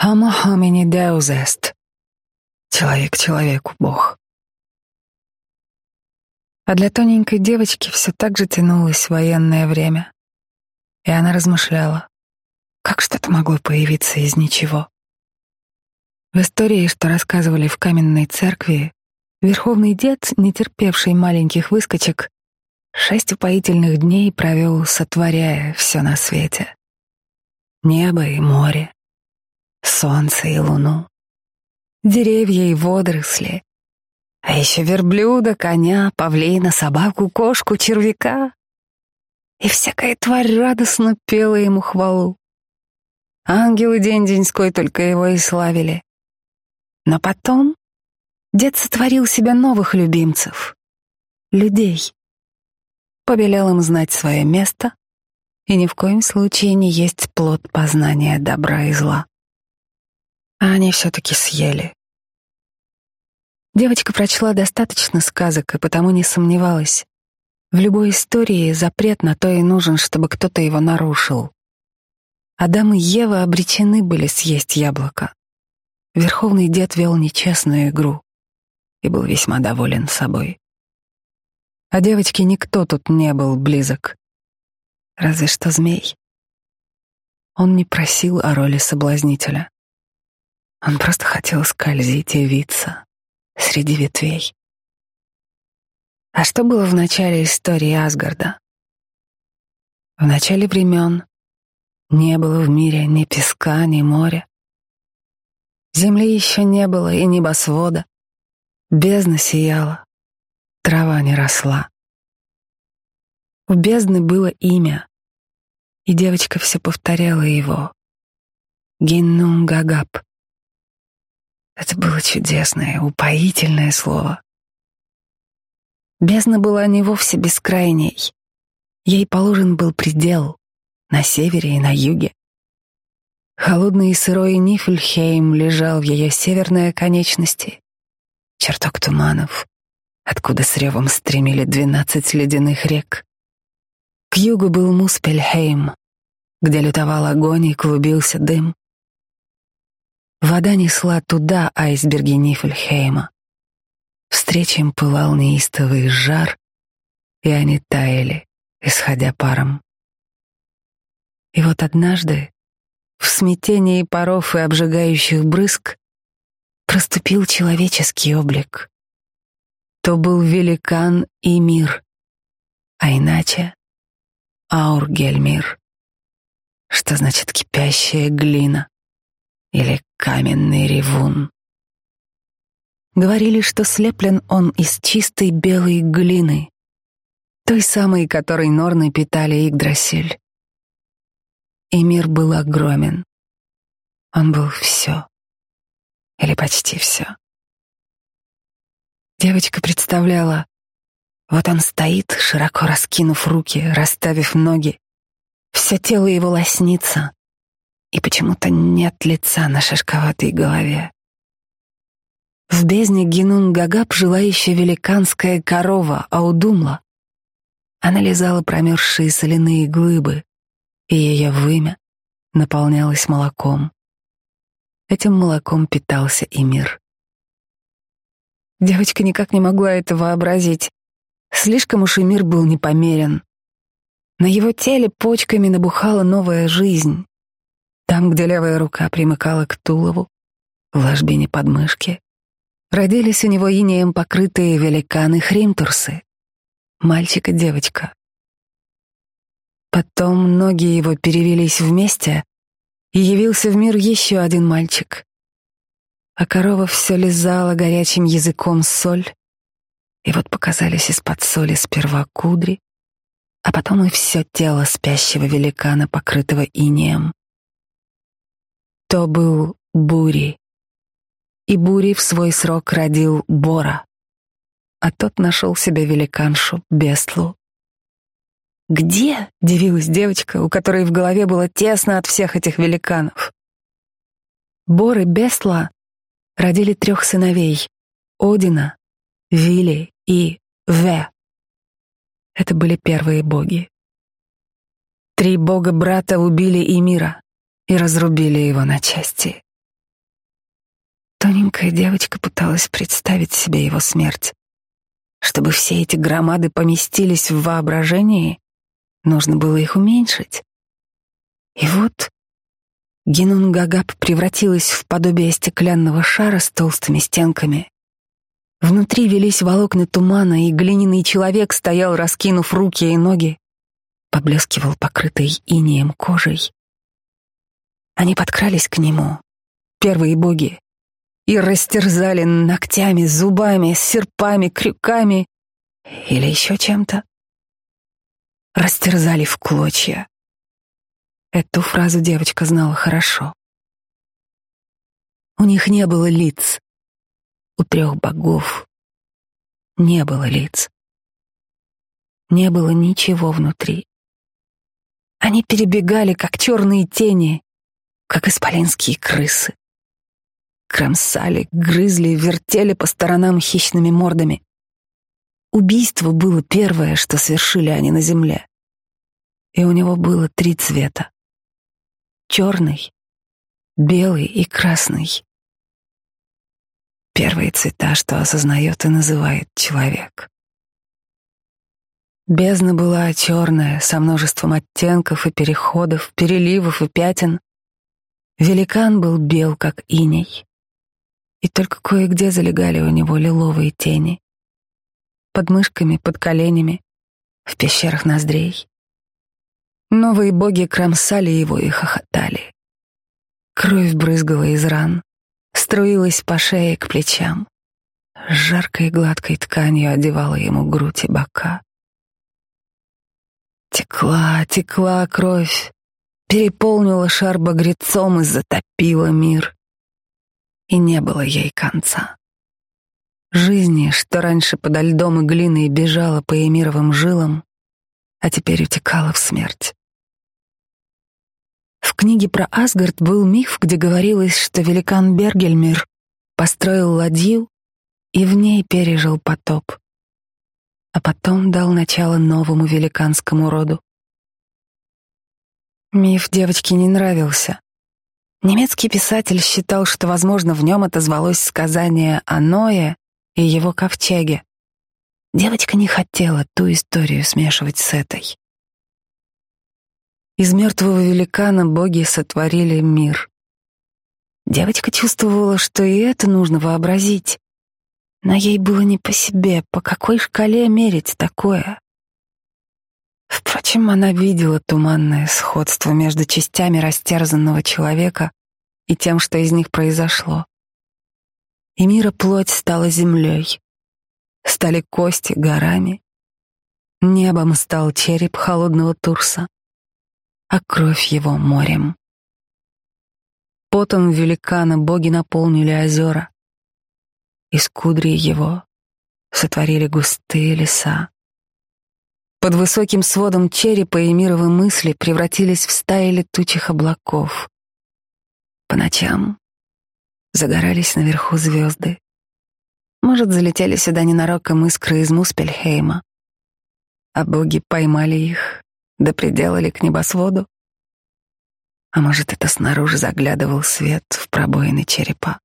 Homo homini deus est. Человек человеку Бог. А для тоненькой девочки все так же тянулось военное время. И она размышляла, как что-то могло появиться из ничего. В истории, что рассказывали в каменной церкви, верховный дед, не терпевший маленьких выскочек, шесть упоительных дней провел, сотворяя все на свете. Небо и море, солнце и луну, деревья и водоросли, а еще верблюда, коня, павлина, собаку, кошку, червяка. И всякая тварь радостно пела ему хвалу. Ангелы день-деньской только его и славили. Но потом дед сотворил себе новых любимцев — людей. Повелел им знать свое место и ни в коем случае не есть плод познания добра и зла. А они все-таки съели. Девочка прочла достаточно сказок и потому не сомневалась. В любой истории запрет на то и нужен, чтобы кто-то его нарушил. Адам и Ева обречены были съесть яблоко. Верховный дед вел нечестную игру и был весьма доволен собой. А девочке никто тут не был близок. Разве что змей. Он не просил о роли соблазнителя. Он просто хотел скользить и виться среди ветвей. А что было в начале истории Асгарда? В начале времен не было в мире ни песка, ни моря. Земли еще не было и небосвода. Бездна сияла, трава не росла. У бездны было имя, и девочка все повторяла его. Гиннунгагап. Это было чудесное, упоительное слово. Бездна была не вовсе бескрайней. Ей положен был предел на севере и на юге. Холодный и сырой Нифльхейм лежал в ее северной оконечности. Чертог туманов, откуда с ревом стремили двенадцать ледяных рек. К югу был Муспельхейм, где лютовал огонь и клубился дым. Вода несла туда айсберги Нифльхейма. Встреча им пылал неистовый жар, и они таяли, исходя паром. И вот однажды, в смятении паров и обжигающих брызг, проступил человеческий облик. То был великан и мир, а иначе Аургельмир, что значит кипящая глина или каменный ревун. Говорили, что слеплен он из чистой белой глины, той самой, которой Норны питали Игдрасиль. И мир был огромен. Он был все. Или почти все. Девочка представляла, вот он стоит, широко раскинув руки, расставив ноги. Все тело его лоснится, и почему-то нет лица на шишковатой голове. В бездне Гинун-Гагап жила еще великанская корова Аудумла. Она лизала промерзшие соляные глыбы, и ее вымя наполнялось молоком. Этим молоком питался и мир. Девочка никак не могла это вообразить. Слишком уж и мир был непомерен. На его теле почками набухала новая жизнь. Там, где левая рука примыкала к тулову, в ложбине подмышки, родились у него инеем покрытые великаны-хримтурсы, мальчик и девочка. Потом ноги его перевелись вместе, и явился в мир еще один мальчик. А корова все лизала горячим языком соль, и вот показались из-под соли сперва кудри, а потом и все тело спящего великана, покрытого инеем. То был Бури. И Бури в свой срок родил Бора, а тот нашел себе великаншу Бестлу. «Где?» — дивилась девочка, у которой в голове было тесно от всех этих великанов. Бор и Бестла родили трех сыновей — Одина, Вили и Ве. Это были первые боги. Три бога-брата убили Эмира и разрубили его на части. Тоненькая девочка пыталась представить себе его смерть. Чтобы все эти громады поместились в воображении, нужно было их уменьшить. И вот Гинунгагап превратилась в подобие стеклянного шара с толстыми стенками. Внутри велись волокна тумана, и глиняный человек стоял, раскинув руки и ноги, поблескивал покрытой инеем кожей. Они подкрались к нему, первые боги, и растерзали ногтями, зубами, серпами, крюками или еще чем-то. Растерзали в клочья. Эту фразу девочка знала хорошо. У них не было лиц. У трех богов не было лиц. Не было ничего внутри. Они перебегали, как черные тени, как исполинские крысы кромсали, грызли, вертели по сторонам хищными мордами. Убийство было первое, что совершили они на земле. И у него было три цвета. Черный, белый и красный. Первые цвета, что осознает и называет человек. Бездна была черная, со множеством оттенков и переходов, переливов и пятен. Великан был бел, как иней и только кое-где залегали у него лиловые тени. Под мышками, под коленями, в пещерах ноздрей. Новые боги кромсали его и хохотали. Кровь брызгала из ран, струилась по шее к плечам. Жаркой гладкой тканью одевала ему грудь и бока. Текла, текла кровь, переполнила шар багрецом и затопила мир и не было ей конца. Жизни, что раньше подо льдом и глиной бежала по эмировым жилам, а теперь утекала в смерть. В книге про Асгард был миф, где говорилось, что великан Бергельмир построил ладью и в ней пережил потоп, а потом дал начало новому великанскому роду. Миф девочке не нравился, Немецкий писатель считал, что, возможно, в нем отозвалось сказание о Ное и его ковчеге. Девочка не хотела ту историю смешивать с этой. Из мертвого великана боги сотворили мир. Девочка чувствовала, что и это нужно вообразить. Но ей было не по себе, по какой шкале мерить такое. Впрочем, она видела туманное сходство между частями растерзанного человека и тем, что из них произошло. И мира плоть стала землей, стали кости горами, небом стал череп холодного Турса, а кровь его морем. Потом великана боги наполнили озера, из кудри его сотворили густые леса. Под высоким сводом черепа и мировые мысли превратились в стаи летучих облаков. По ночам загорались наверху звезды. Может, залетели сюда ненароком искры из Муспельхейма, а боги поймали их, да приделали к небосводу. А может, это снаружи заглядывал свет в пробоины черепа.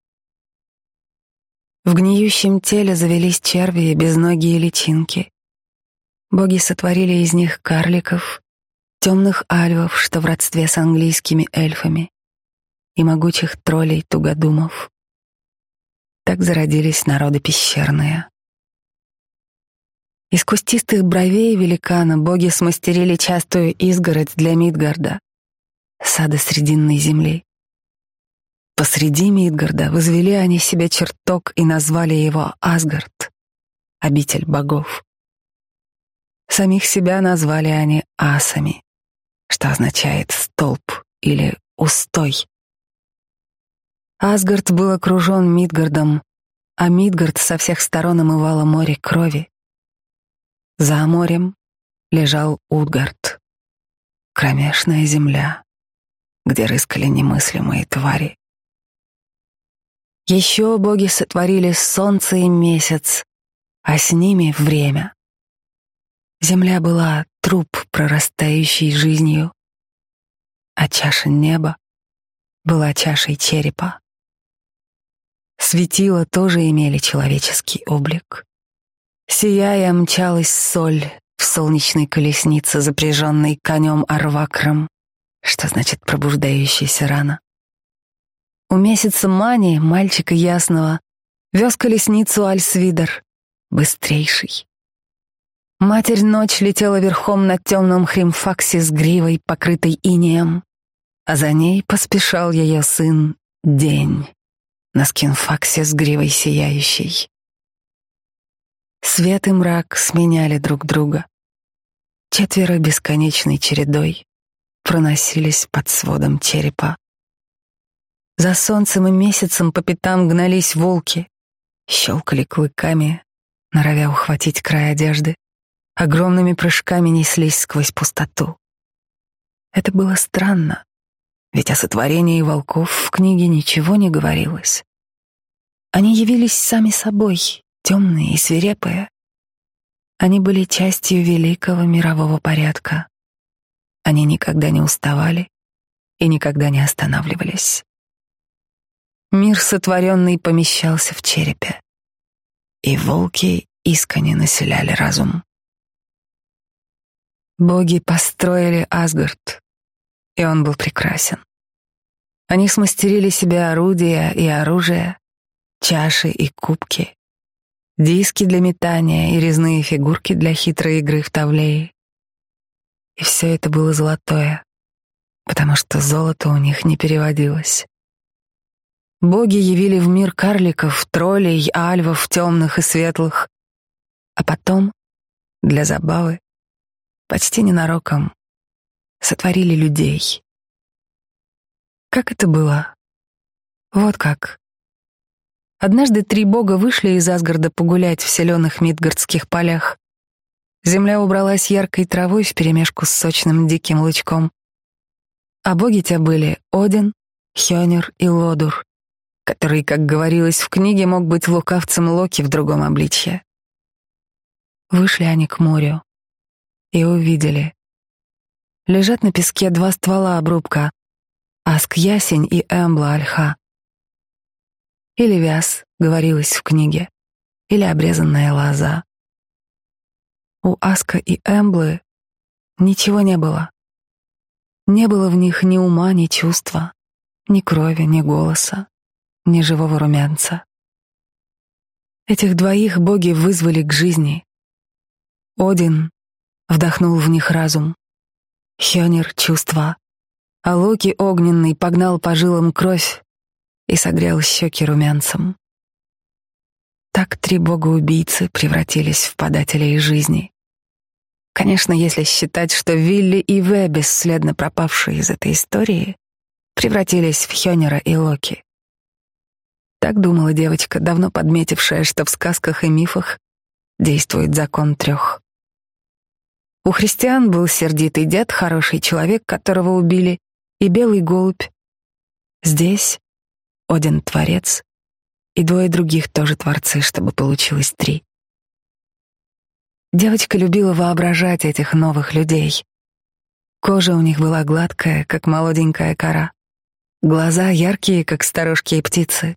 В гниющем теле завелись черви и безногие личинки. Боги сотворили из них карликов, темных альвов, что в родстве с английскими эльфами, и могучих троллей-тугодумов. Так зародились народы пещерные. Из кустистых бровей великана боги смастерили частую изгородь для Мидгарда, сада Срединной земли. Посреди Мидгарда возвели они себе чертог и назвали его Асгард, обитель богов. Самих себя назвали они асами, что означает столб или устой. Асгард был окружен Мидгардом, а Мидгард со всех сторон омывало море крови. За морем лежал Утгард, кромешная земля, где рыскали немыслимые твари. Еще боги сотворили солнце и месяц, а с ними время. Земля была труп, прорастающий жизнью, а чаша неба была чашей черепа. Светила тоже имели человеческий облик. Сияя мчалась соль в солнечной колеснице, запряженной конем Арвакром, что значит пробуждающийся рано. У месяца Мани, мальчика ясного, вез колесницу Альсвидер, быстрейший. Матерь ночь летела верхом на темном хримфаксе с гривой, покрытой инеем, а за ней поспешал ее сын День на скинфаксе с гривой сияющей. Свет и мрак сменяли друг друга. Четверо бесконечной чередой проносились под сводом черепа. За солнцем и месяцем по пятам гнались волки, щелкали клыками, норовя ухватить край одежды, огромными прыжками неслись сквозь пустоту. Это было странно, ведь о сотворении волков в книге ничего не говорилось. Они явились сами собой, темные и свирепые. Они были частью великого мирового порядка. Они никогда не уставали и никогда не останавливались. Мир сотворенный помещался в черепе, и волки искренне населяли разум. Боги построили Асгард, и он был прекрасен. Они смастерили себе орудия и оружие, чаши и кубки, диски для метания и резные фигурки для хитрой игры в тавлеи. И все это было золотое, потому что золото у них не переводилось. Боги явили в мир карликов, троллей, альвов, темных и светлых, а потом, для забавы, почти ненароком, сотворили людей. Как это было? Вот как. Однажды три бога вышли из Асгарда погулять в зеленых мидгардских полях. Земля убралась яркой травой вперемешку с сочным диким лучком. А боги те были Один, Хёнер и Лодур, который, как говорилось в книге, мог быть лукавцем Локи в другом обличье. Вышли они к морю и увидели. Лежат на песке два ствола обрубка — Аск-ясень и Эмбла-ольха. Или вяз, говорилось в книге, или обрезанная лоза. У Аска и Эмблы ничего не было. Не было в них ни ума, ни чувства, ни крови, ни голоса, ни живого румянца. Этих двоих боги вызвали к жизни. Один вдохнул в них разум, Хёнер — чувства, а Локи огненный погнал по жилам кровь и согрел щеки румянцем. Так три бога-убийцы превратились в подателей жизни. Конечно, если считать, что Вилли и Ве, бесследно пропавшие из этой истории, превратились в Хёнера и Локи. Так думала девочка, давно подметившая, что в сказках и мифах действует закон трех. У христиан был сердитый дед, хороший человек, которого убили, и белый голубь. Здесь Один творец, и двое других тоже творцы, чтобы получилось три. Девочка любила воображать этих новых людей. Кожа у них была гладкая, как молоденькая кора. Глаза яркие, как старушки и птицы.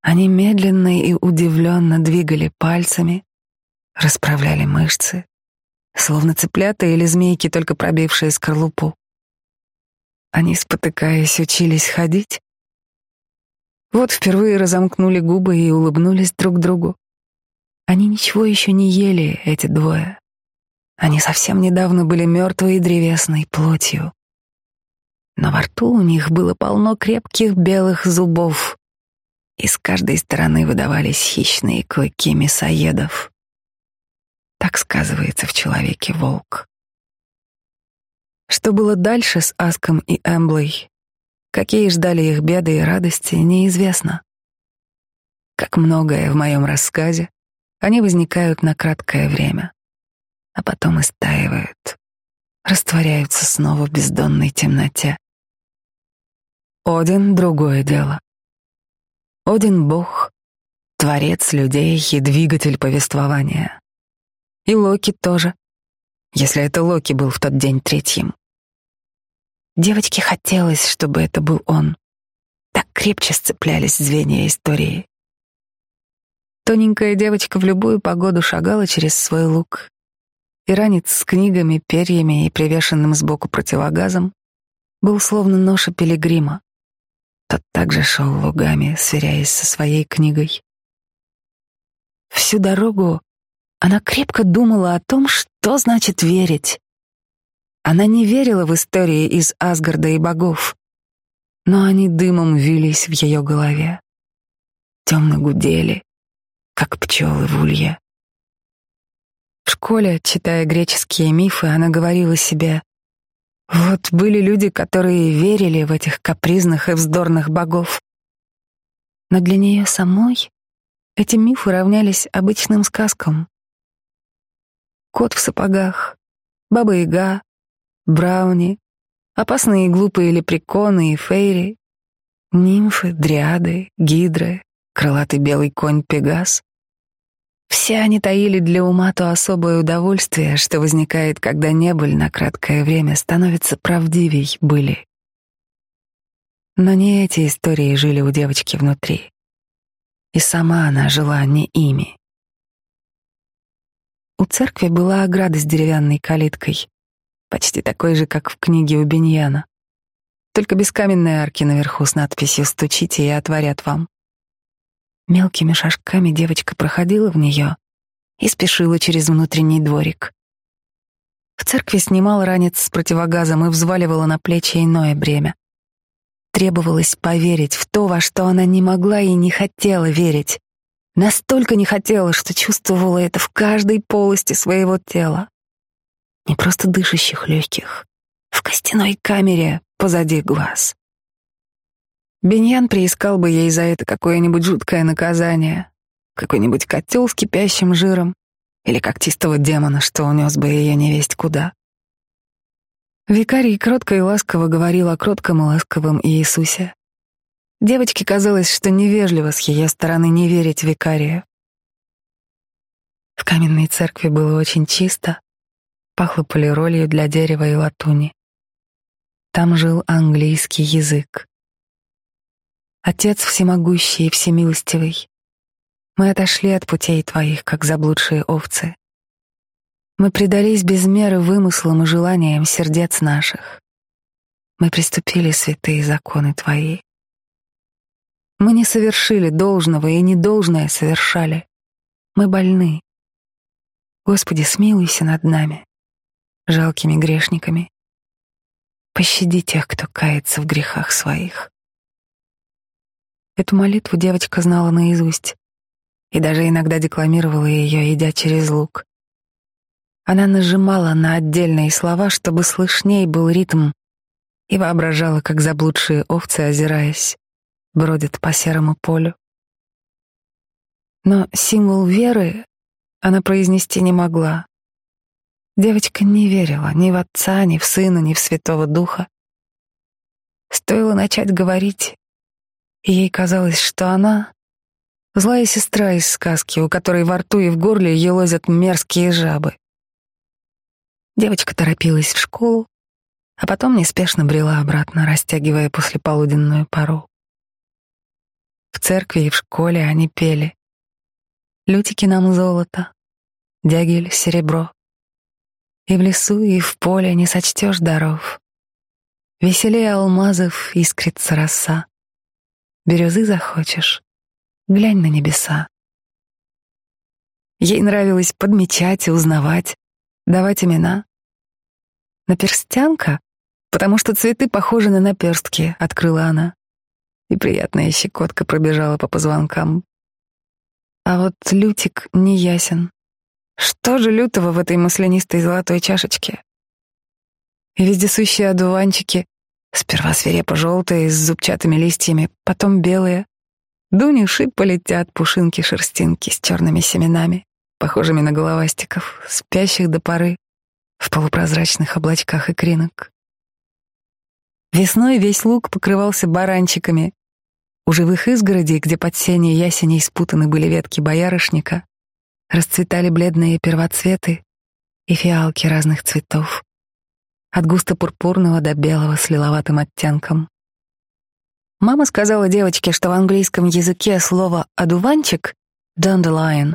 Они медленно и удивленно двигали пальцами, расправляли мышцы, словно цыплята или змейки, только пробившие скорлупу. Они, спотыкаясь, учились ходить. Вот впервые разомкнули губы и улыбнулись друг другу. Они ничего еще не ели, эти двое. Они совсем недавно были мертвой и древесной плотью. Но во рту у них было полно крепких белых зубов, и с каждой стороны выдавались хищные клыки мясоедов. Так сказывается в человеке волк. Что было дальше с Аском и Эмблой, какие ждали их беды и радости, неизвестно. Как многое в моем рассказе, они возникают на краткое время, а потом истаивают, растворяются снова в бездонной темноте. Один — другое дело. Один — Бог, творец людей и двигатель повествования. И Локи тоже, если это Локи был в тот день третьим. Девочке хотелось, чтобы это был он. Так крепче сцеплялись звенья истории. Тоненькая девочка в любую погоду шагала через свой луг, и ранец с книгами, перьями и привешенным сбоку противогазом был словно ноша пилигрима. Тот также шел лугами, сверяясь со своей книгой. Всю дорогу она крепко думала о том, что значит верить. Она не верила в истории из Асгарда и богов, но они дымом вились в ее голове. Темно гудели, как пчелы в улье. В школе, читая греческие мифы, она говорила себе, вот были люди, которые верили в этих капризных и вздорных богов. Но для нее самой эти мифы равнялись обычным сказкам. Кот в сапогах, баба-яга, брауни, опасные и глупые лепреконы и фейри, нимфы, дриады, гидры, крылатый белый конь Пегас. Все они таили для ума то особое удовольствие, что возникает, когда небыль на краткое время становится правдивей были. Но не эти истории жили у девочки внутри. И сама она жила не ими. У церкви была ограда с деревянной калиткой, почти такой же, как в книге у Беньяна, только без каменной арки наверху с надписью «Стучите и отворят вам». Мелкими шажками девочка проходила в нее и спешила через внутренний дворик. В церкви снимала ранец с противогазом и взваливала на плечи иное бремя. Требовалось поверить в то, во что она не могла и не хотела верить. Настолько не хотела, что чувствовала это в каждой полости своего тела. Не просто дышащих легких, в костяной камере позади глаз. Беньян приискал бы ей за это какое-нибудь жуткое наказание, какой-нибудь котел с кипящим жиром или когтистого демона, что унес бы ее невесть куда. Викарий кротко и ласково говорил о кротком и ласковом Иисусе. Девочке казалось, что невежливо с ее стороны не верить викарию. В каменной церкви было очень чисто, пахло полиролью для дерева и латуни. Там жил английский язык. Отец всемогущий и всемилостивый, мы отошли от путей твоих, как заблудшие овцы. Мы предались без меры вымыслам и желаниям сердец наших. Мы приступили святые законы твои. Мы не совершили должного и недолжное совершали. Мы больны. Господи, смилуйся над нами, жалкими грешниками. Пощади тех, кто кается в грехах своих. Эту молитву девочка знала наизусть и даже иногда декламировала ее, идя через луг. Она нажимала на отдельные слова, чтобы слышней был ритм, и воображала, как заблудшие овцы, озираясь, бродят по серому полю. Но символ веры она произнести не могла. Девочка не верила ни в отца, ни в сына, ни в Святого Духа. Стоило начать говорить, и ей казалось, что она — злая сестра из сказки, у которой во рту и в горле елозят мерзкие жабы. Девочка торопилась в школу, а потом неспешно брела обратно, растягивая послеполуденную пару. В церкви и в школе они пели. Лютики нам золото, дягель — серебро. И в лесу, и в поле не сочтешь даров. Веселее алмазов искрится роса. Бирюзы захочешь, глянь на небеса. Ей нравилось подмечать и узнавать, давать имена. Наперстянка, потому что цветы похожи на наперстки, открыла она. И приятная щекотка пробежала по позвонкам. А вот Лютик не ясен. Что же лютого в этой маслянистой золотой чашечке? И вездесущие одуванчики, Сперва свирепо желтые с зубчатыми листьями, потом белые. Дуни шип полетят пушинки-шерстинки с черными семенами, похожими на головастиков, спящих до поры в полупрозрачных облачках икринок. Весной весь луг покрывался баранчиками. У живых изгородей, где под сенью ясеней спутаны были ветки боярышника, расцветали бледные первоцветы и фиалки разных цветов от густо-пурпурного до белого с лиловатым оттенком. Мама сказала девочке, что в английском языке слово «одуванчик» — «dandelion»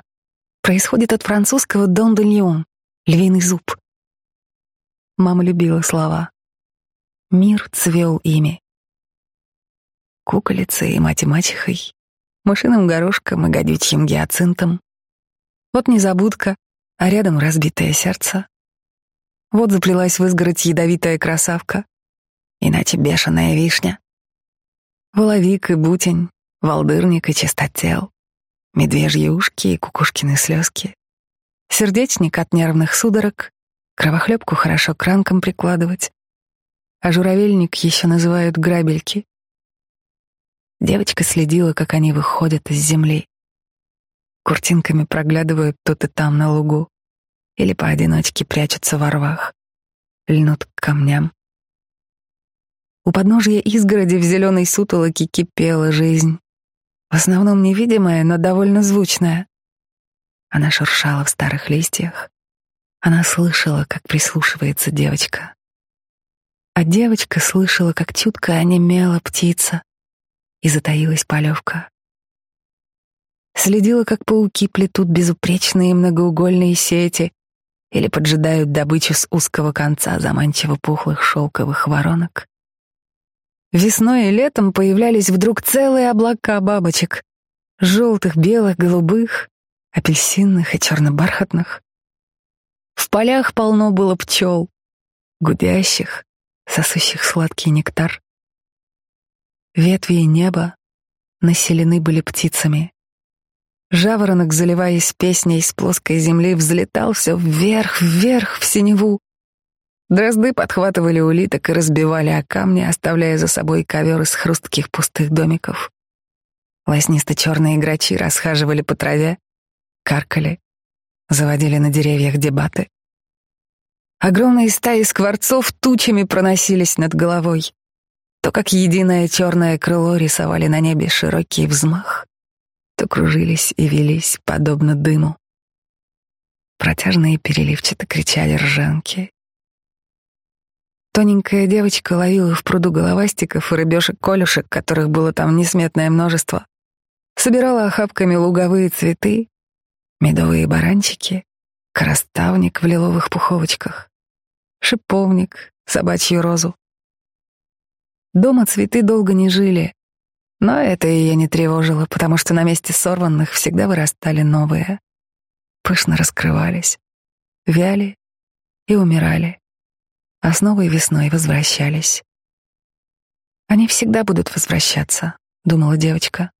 происходит от французского «dandelion» — «львиный зуб». Мама любила слова. Мир цвел ими. Куколицей и мать-мачехой, мышиным горошком и гадючим гиацинтом. Вот незабудка, а рядом разбитое сердце. Вот заплелась в изгородь ядовитая красавка, иначе бешеная вишня. Воловик и бутень, волдырник и чистотел, медвежьи ушки и кукушкины слезки, сердечник от нервных судорог, кровохлебку хорошо кранком прикладывать, а журавельник еще называют грабельки. Девочка следила, как они выходят из земли. Куртинками проглядывают тут и там на лугу или поодиночке прячутся во рвах, льнут к камням. У подножья изгороди в зеленой сутолоке кипела жизнь. В основном невидимая, но довольно звучная. Она шуршала в старых листьях. Она слышала, как прислушивается девочка. А девочка слышала, как чутко онемела птица, и затаилась полевка. Следила, как пауки плетут безупречные многоугольные сети или поджидают добычу с узкого конца заманчиво пухлых шелковых воронок. Весной и летом появлялись вдруг целые облака бабочек. Желтых, белых, голубых, апельсинных и черно-бархатных. В полях полно было пчел, гудящих, сосущих сладкий нектар. Ветви и небо населены были птицами. Жаворонок, заливаясь песней с плоской земли, взлетал все вверх, вверх, в синеву, Дрозды подхватывали улиток и разбивали о камни, оставляя за собой ковер из хрустких пустых домиков. Лоснисто-черные грачи расхаживали по траве, каркали, заводили на деревьях дебаты. Огромные стаи скворцов тучами проносились над головой. То, как единое черное крыло рисовали на небе широкий взмах, то кружились и велись, подобно дыму. Протяжные переливчато кричали ржанки, Тоненькая девочка ловила в пруду головастиков и рыбешек-колюшек, которых было там несметное множество. Собирала охапками луговые цветы, медовые баранчики, краставник в лиловых пуховочках, шиповник, собачью розу. Дома цветы долго не жили, но это ее не тревожило, потому что на месте сорванных всегда вырастали новые. Пышно раскрывались, вяли и умирали а с новой весной возвращались. Они всегда будут возвращаться, думала девочка.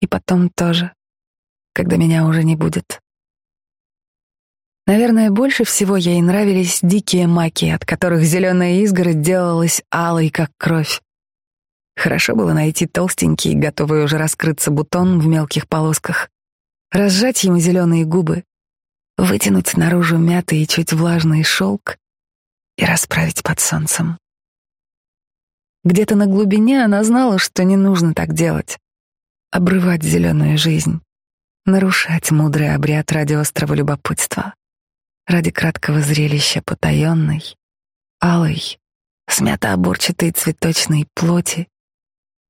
И потом тоже, когда меня уже не будет. Наверное, больше всего ей нравились дикие маки, от которых зеленая изгородь делалась алой, как кровь. Хорошо было найти толстенький, готовый уже раскрыться бутон в мелких полосках, разжать ему зеленые губы, вытянуть наружу мятый и чуть влажный шелк и расправить под солнцем. Где-то на глубине она знала, что не нужно так делать. Обрывать зеленую жизнь, нарушать мудрый обряд ради острого любопытства, ради краткого зрелища потаенной, алой, смято-оборчатой цветочной плоти,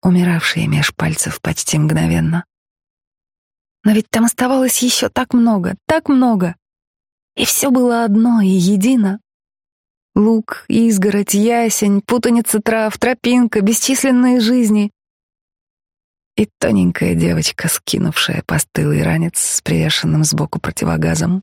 умиравшей меж пальцев почти мгновенно. Но ведь там оставалось еще так много, так много. И все было одно и едино. Лук, изгородь, ясень, путаница трав, тропинка, бесчисленные жизни. И тоненькая девочка, скинувшая постылый ранец с привешенным сбоку противогазом.